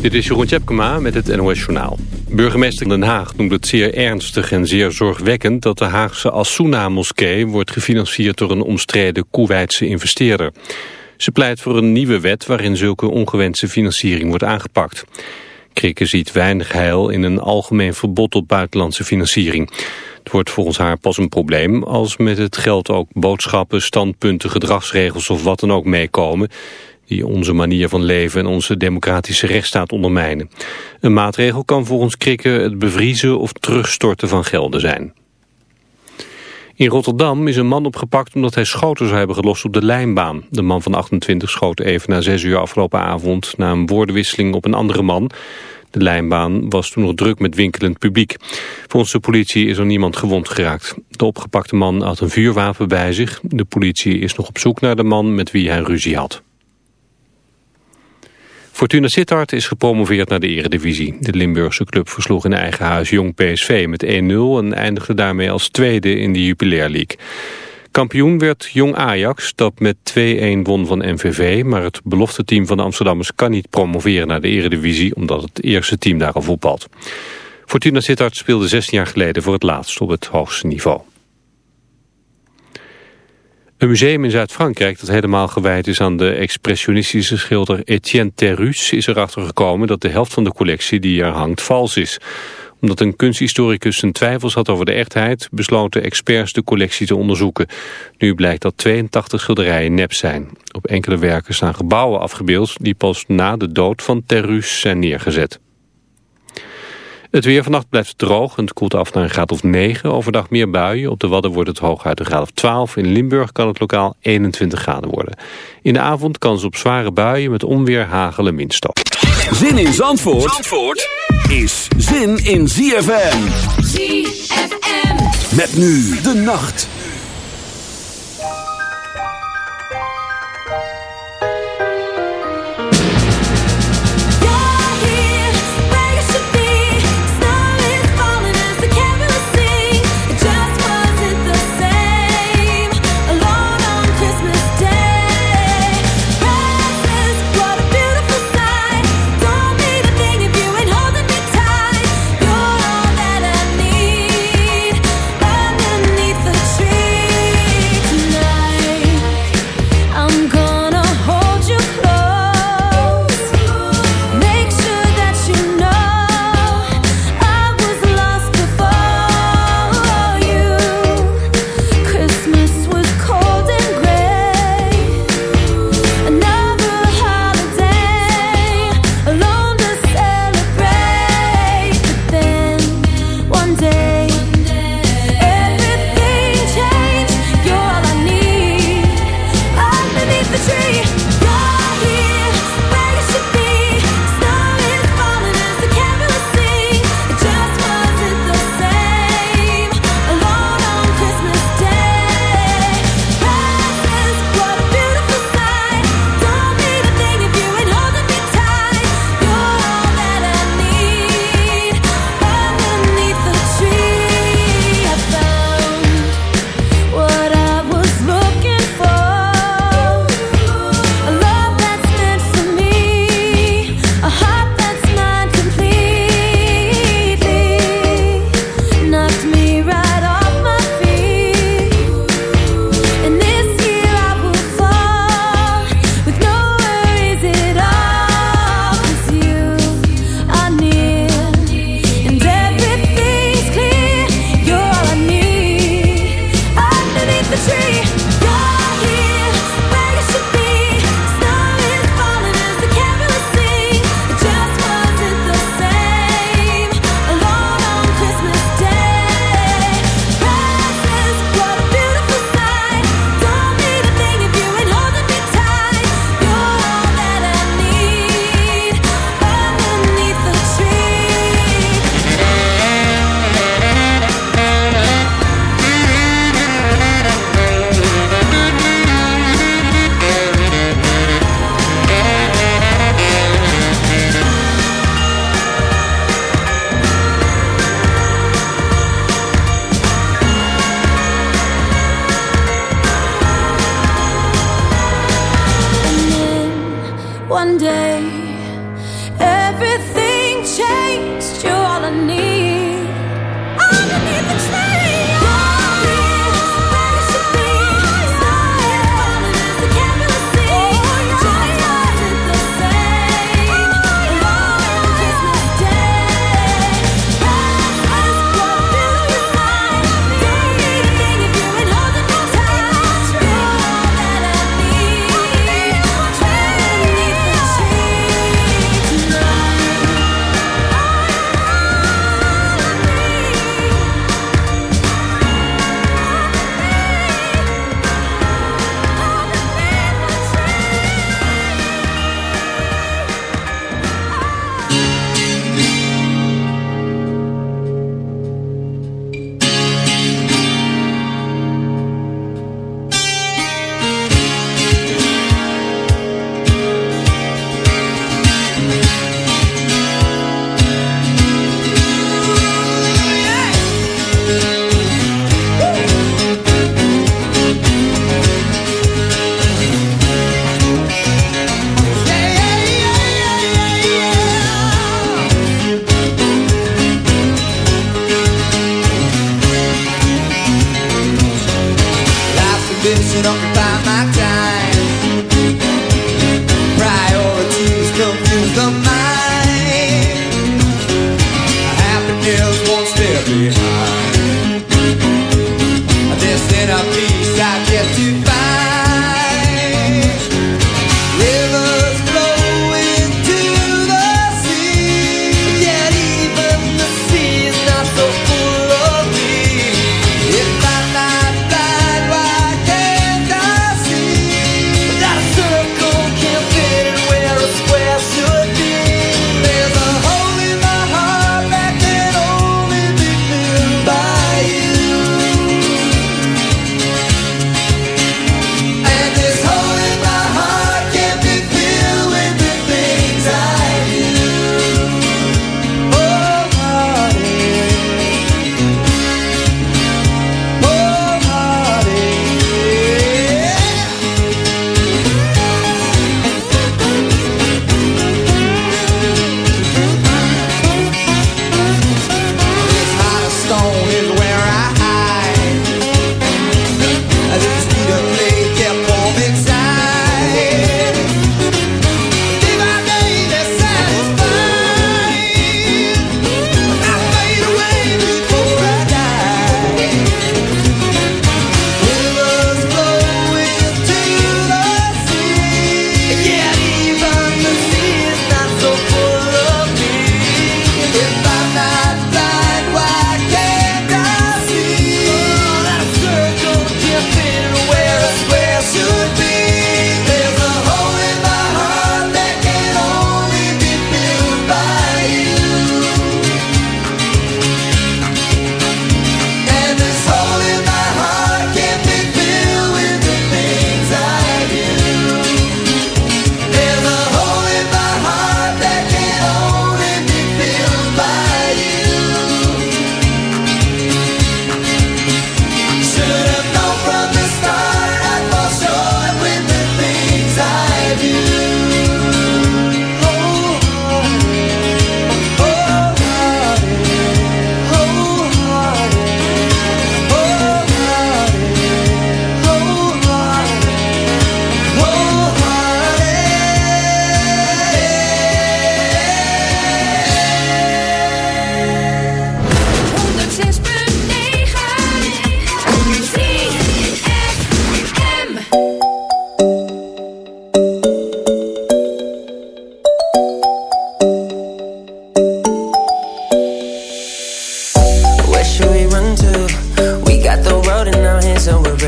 Dit is Jeroen Tjepkema met het NOS Journaal. Burgemeester Den Haag noemt het zeer ernstig en zeer zorgwekkend... dat de Haagse Assouna-moskee wordt gefinancierd door een omstreden Koeweitse investeerder. Ze pleit voor een nieuwe wet waarin zulke ongewenste financiering wordt aangepakt. Krikke ziet weinig heil in een algemeen verbod op buitenlandse financiering. Het wordt volgens haar pas een probleem als met het geld ook boodschappen, standpunten, gedragsregels of wat dan ook meekomen die onze manier van leven en onze democratische rechtsstaat ondermijnen. Een maatregel kan volgens Krikke het bevriezen of terugstorten van gelden zijn. In Rotterdam is een man opgepakt omdat hij schoten zou hebben gelost op de lijnbaan. De man van 28 schoot even na 6 uur afgelopen avond... na een woordenwisseling op een andere man. De lijnbaan was toen nog druk met winkelend publiek. Volgens de politie is er niemand gewond geraakt. De opgepakte man had een vuurwapen bij zich. De politie is nog op zoek naar de man met wie hij ruzie had. Fortuna Sittard is gepromoveerd naar de eredivisie. De Limburgse club versloeg in eigen huis Jong PSV met 1-0... en eindigde daarmee als tweede in de Jupiler League. Kampioen werd Jong Ajax, dat met 2-1 won van MVV... maar het belofte team van de Amsterdammers kan niet promoveren naar de eredivisie... omdat het eerste team daar al voetbalt. Fortuna Sittard speelde 16 jaar geleden voor het laatst op het hoogste niveau. Een museum in Zuid-Frankrijk dat helemaal gewijd is aan de expressionistische schilder Etienne Terrus is erachter gekomen dat de helft van de collectie die er hangt vals is. Omdat een kunsthistoricus zijn twijfels had over de echtheid besloten experts de collectie te onderzoeken. Nu blijkt dat 82 schilderijen nep zijn. Op enkele werken staan gebouwen afgebeeld die pas na de dood van Terrus zijn neergezet. Het weer vannacht blijft droog en het koelt af naar een graad of 9. Overdag meer buien. Op de Wadden wordt het hooguit een graad of 12. In Limburg kan het lokaal 21 graden worden. In de avond kans op zware buien met onweer, hagel en windstoot. Zin in Zandvoort, Zandvoort is zin in ZFM. ZFM. Met nu de nacht.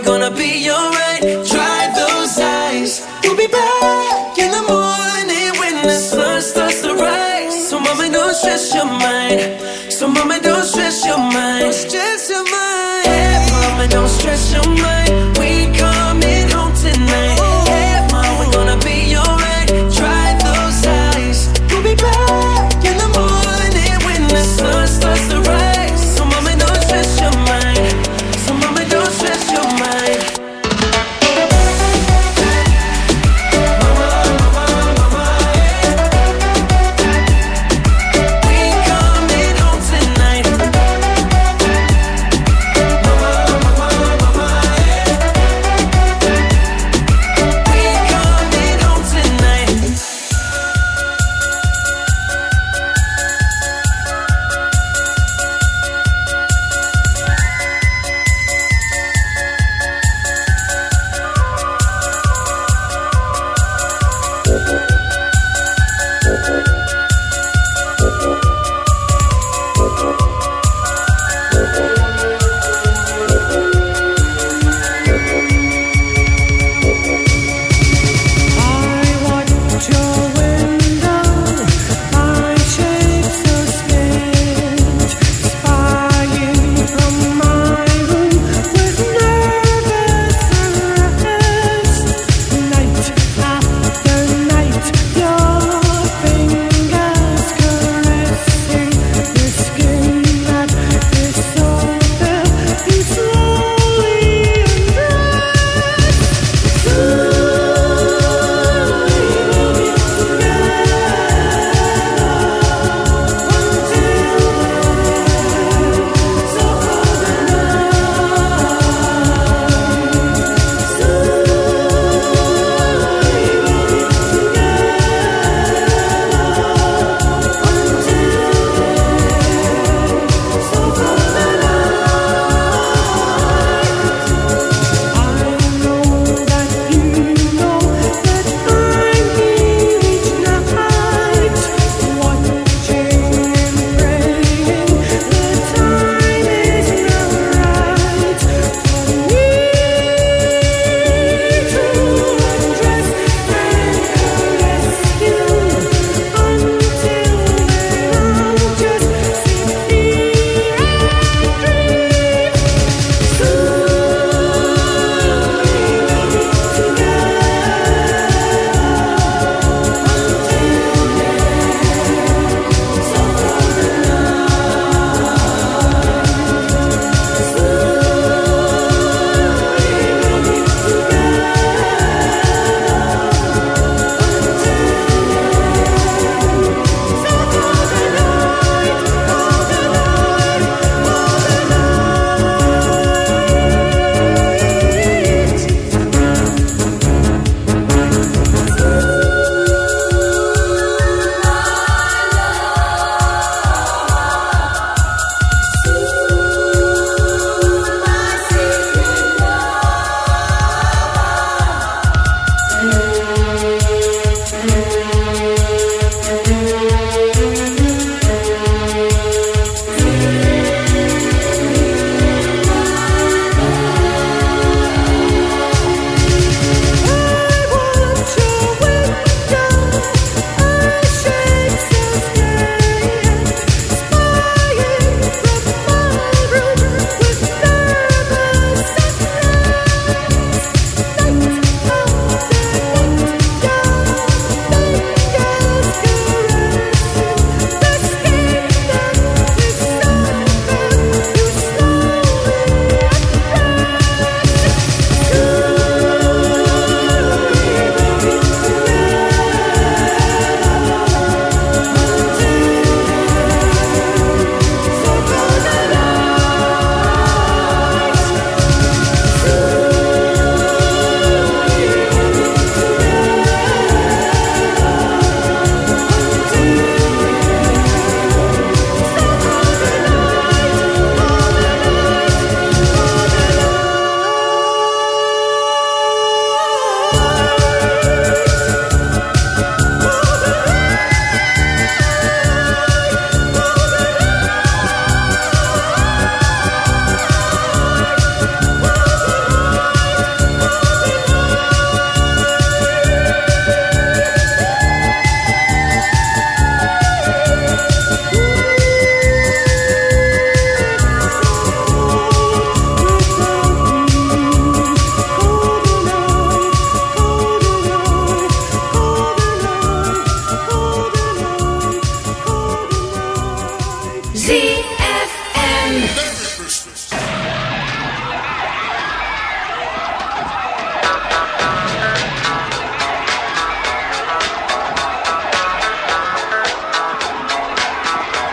we're gonna be alright. Dry those eyes. We'll be back in the morning when the sun starts to rise. So, mama, don't stress your mind.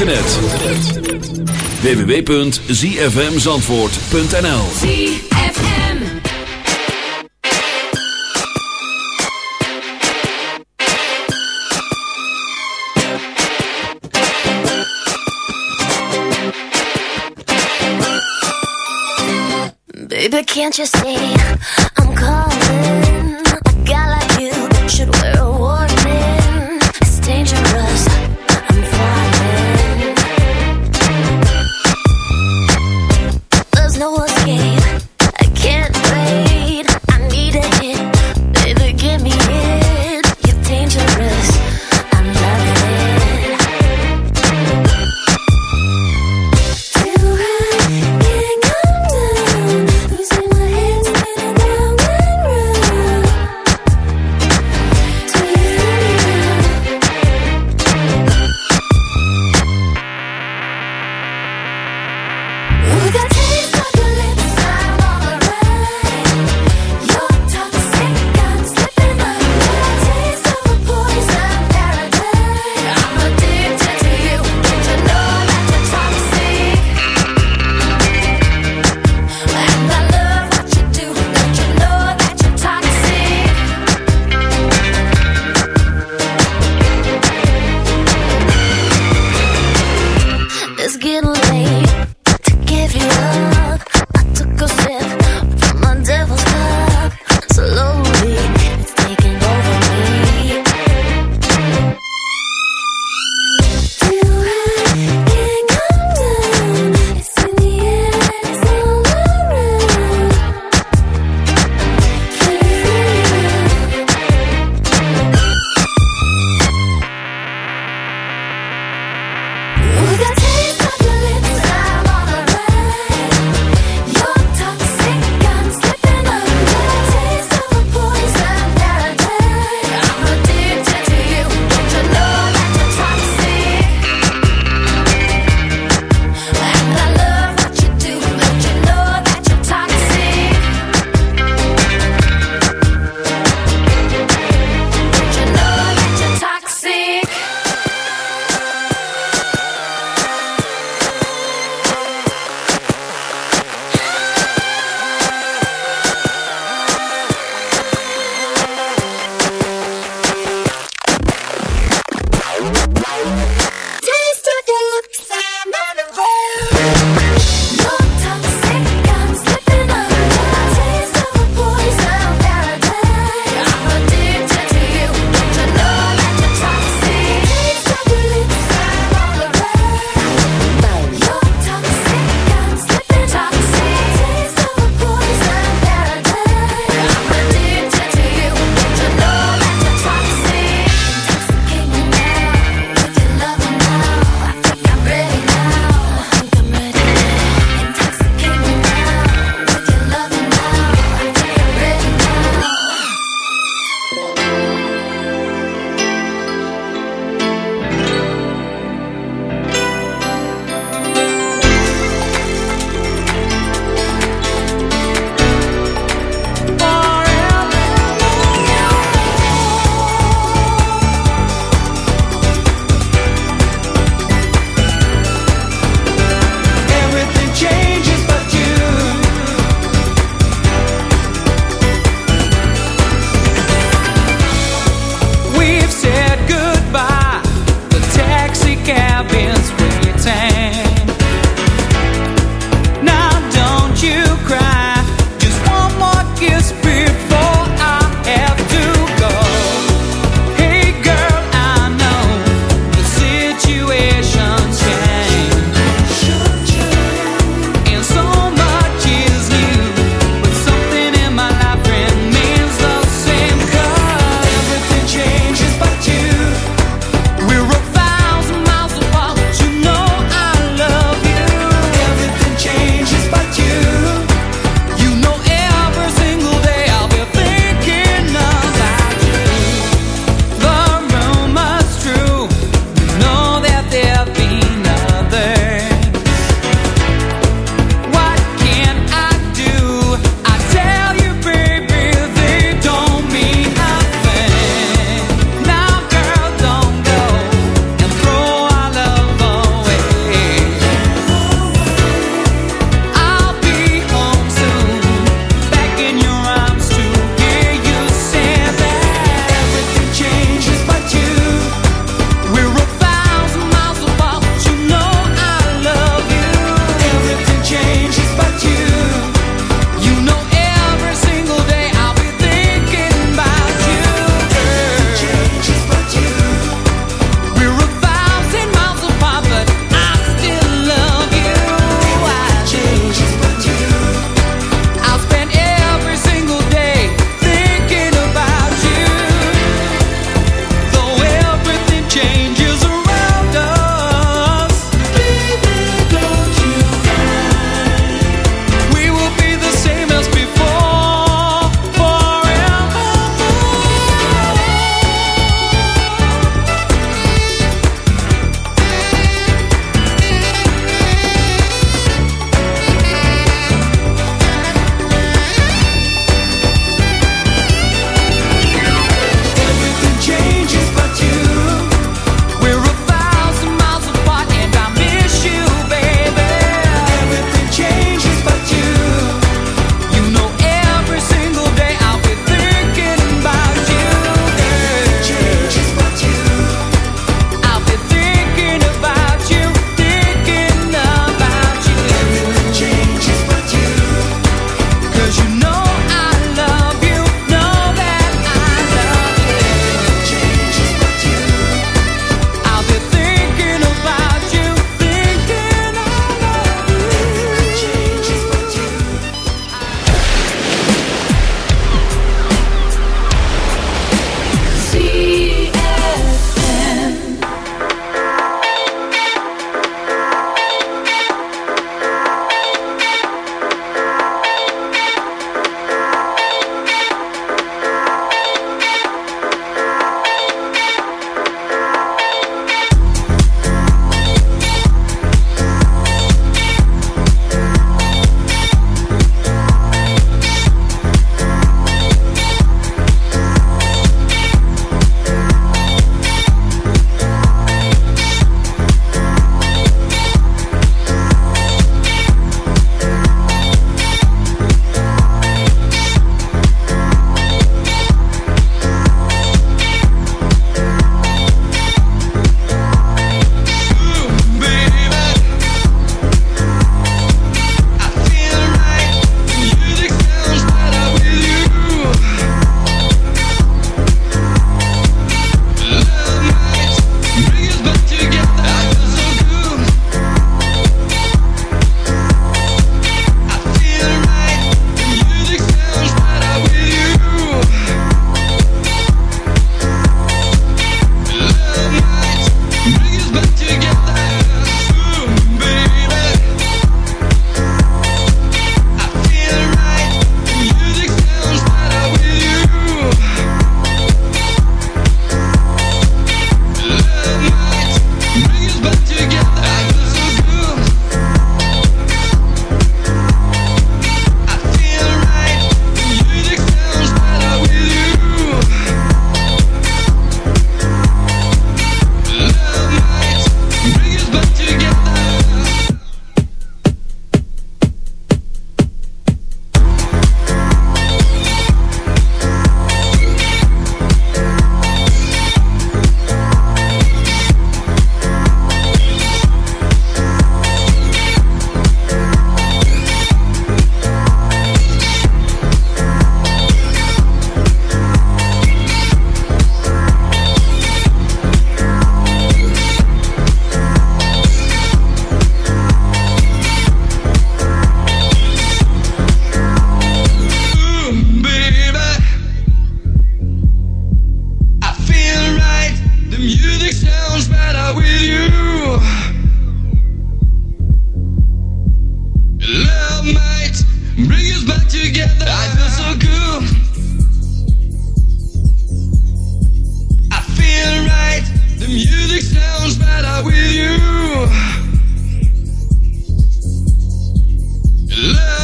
internet. www.zfmzandvoort.nl Baby, can't you see?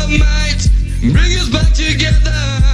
Might bring us back together.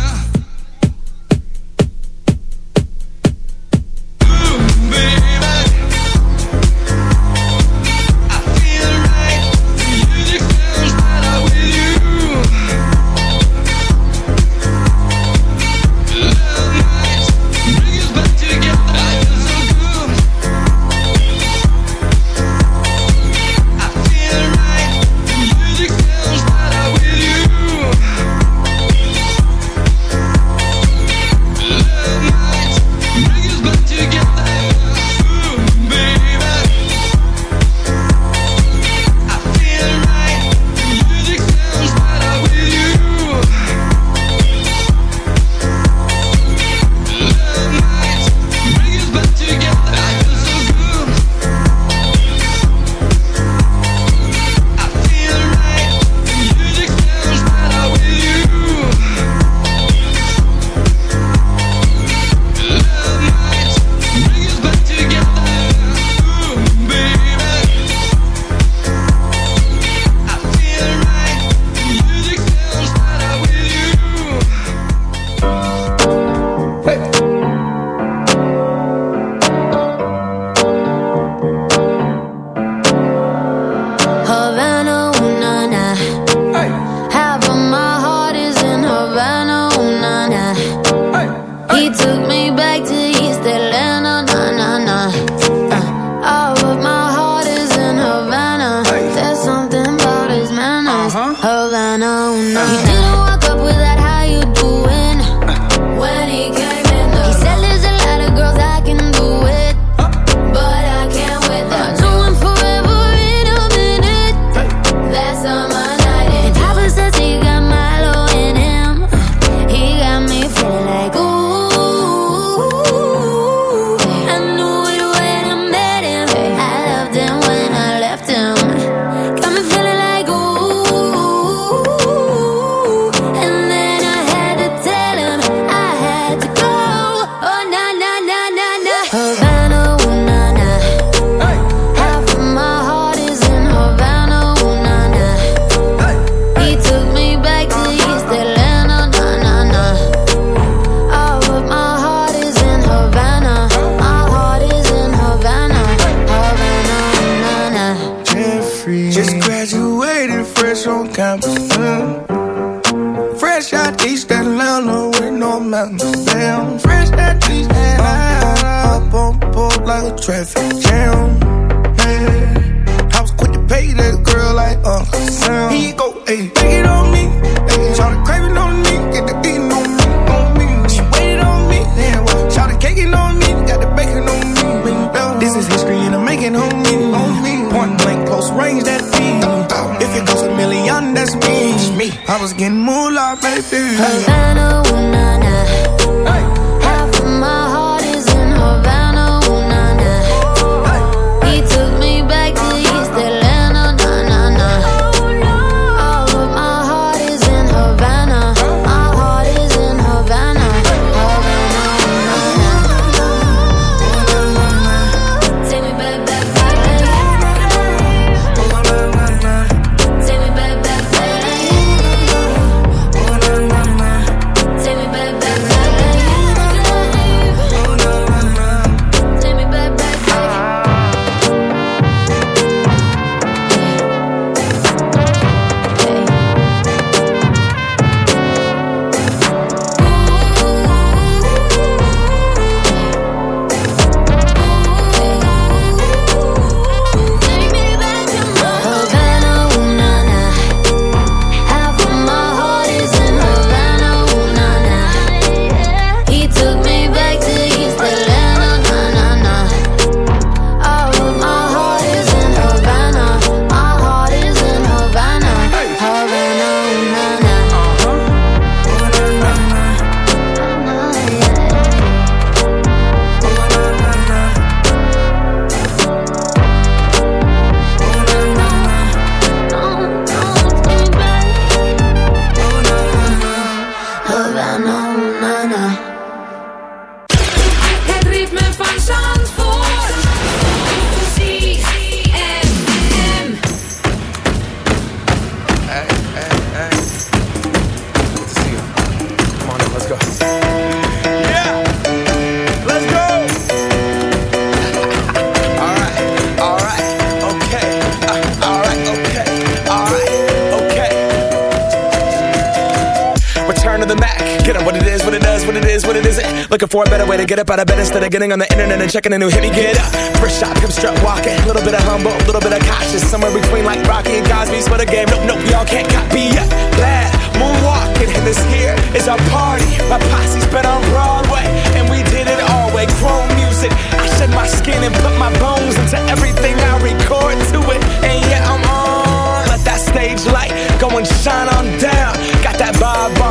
Instead of getting on the internet and checking a new hit. Me get up. First shot, pimp strut walking. A little bit of humble, a little bit of cautious. Somewhere between like Rocky and Cosby's for the game. Nope, nope, y'all can't copy yet. Bad moonwalking, and this here is our party. My posse's been on Broadway, and we did it all way.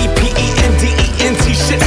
E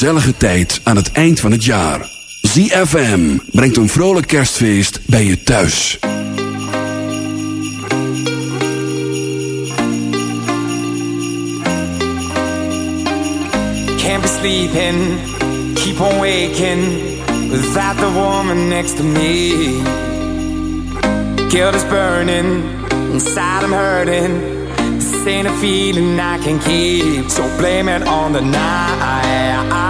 gezellige tijd aan het eind van het jaar. ZFM brengt een vrolijk kerstfeest bij je thuis. Can't be sleeping, keep on waking, without the woman next to me. Guilt is burning, inside I'm hurting. This ain't a feeling I can keep, so blame it on the night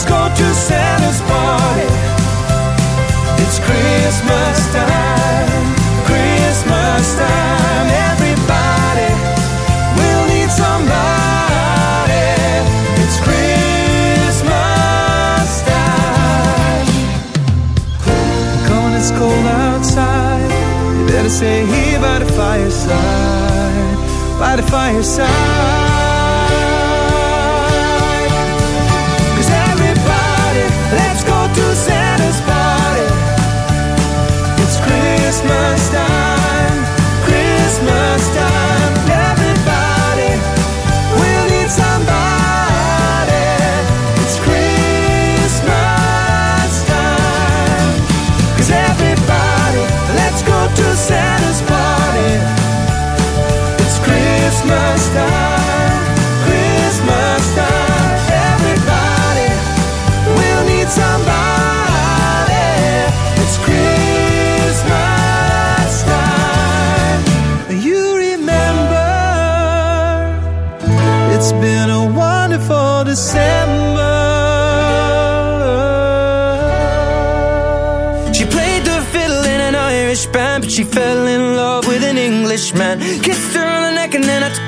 Let's go to Santa's party. It's Christmas time. Christmas time. Everybody will need somebody. It's Christmas time. Gone, it's cold outside. You better stay here by the fireside. By the fireside.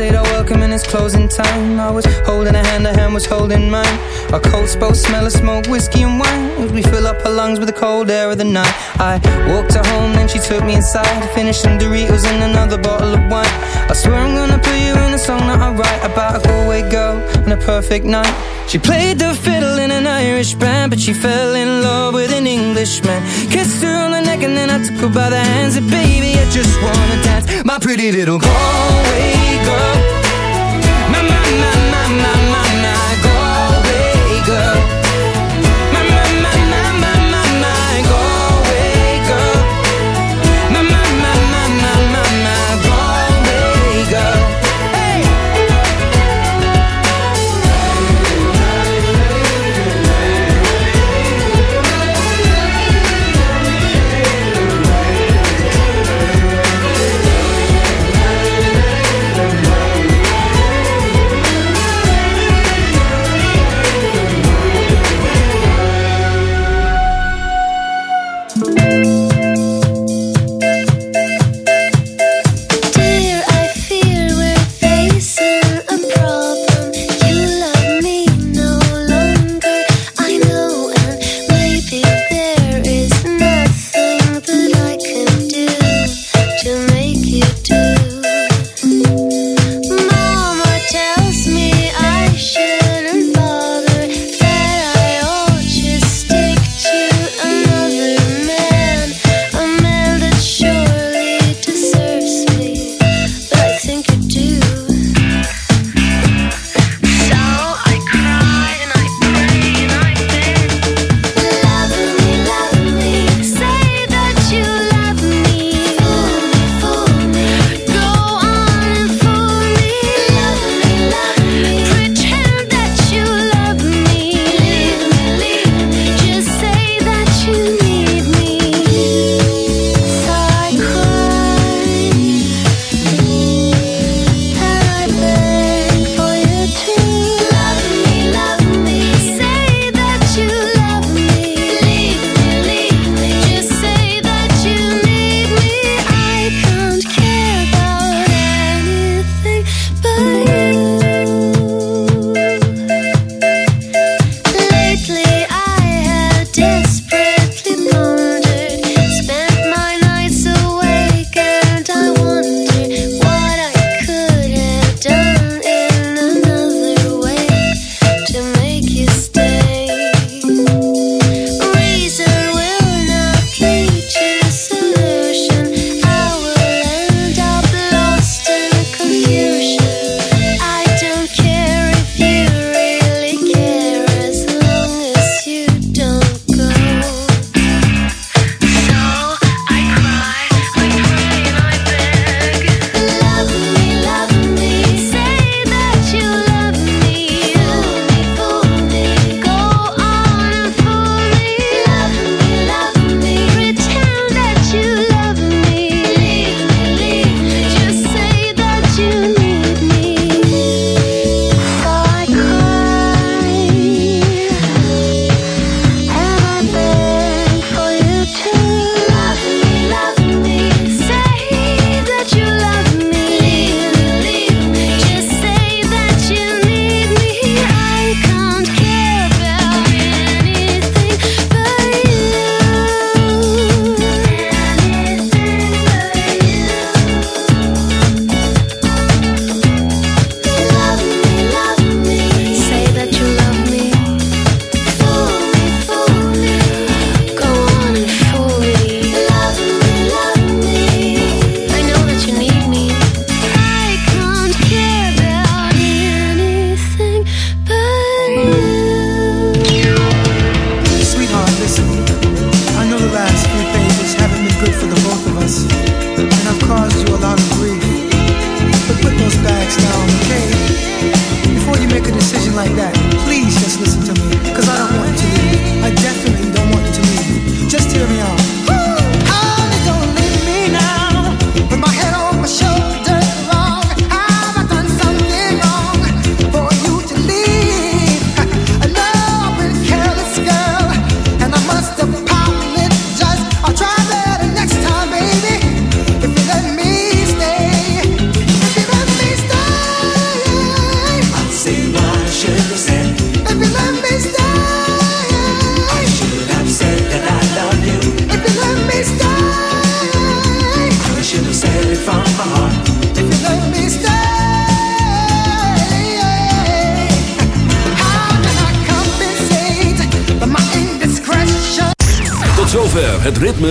Said our welcome and it's closing time. I was holding a hand, a hand was holding mine. Our coats both smell of smoke, whiskey and wine. We fill up her lungs with the cold air of the night. I walked her home, then she took me inside. Finished some Doritos and another bottle of wine. I swear I'm gonna put you in a song that I write about a Galway girl and a perfect night. She played the fiddle in an Irish band, but she fell in love with an Englishman. Kissed her on the neck and then I took her by the hands. And baby, I just wanna dance, my pretty little Galway girl. My, my, my, my, my, my, my Galway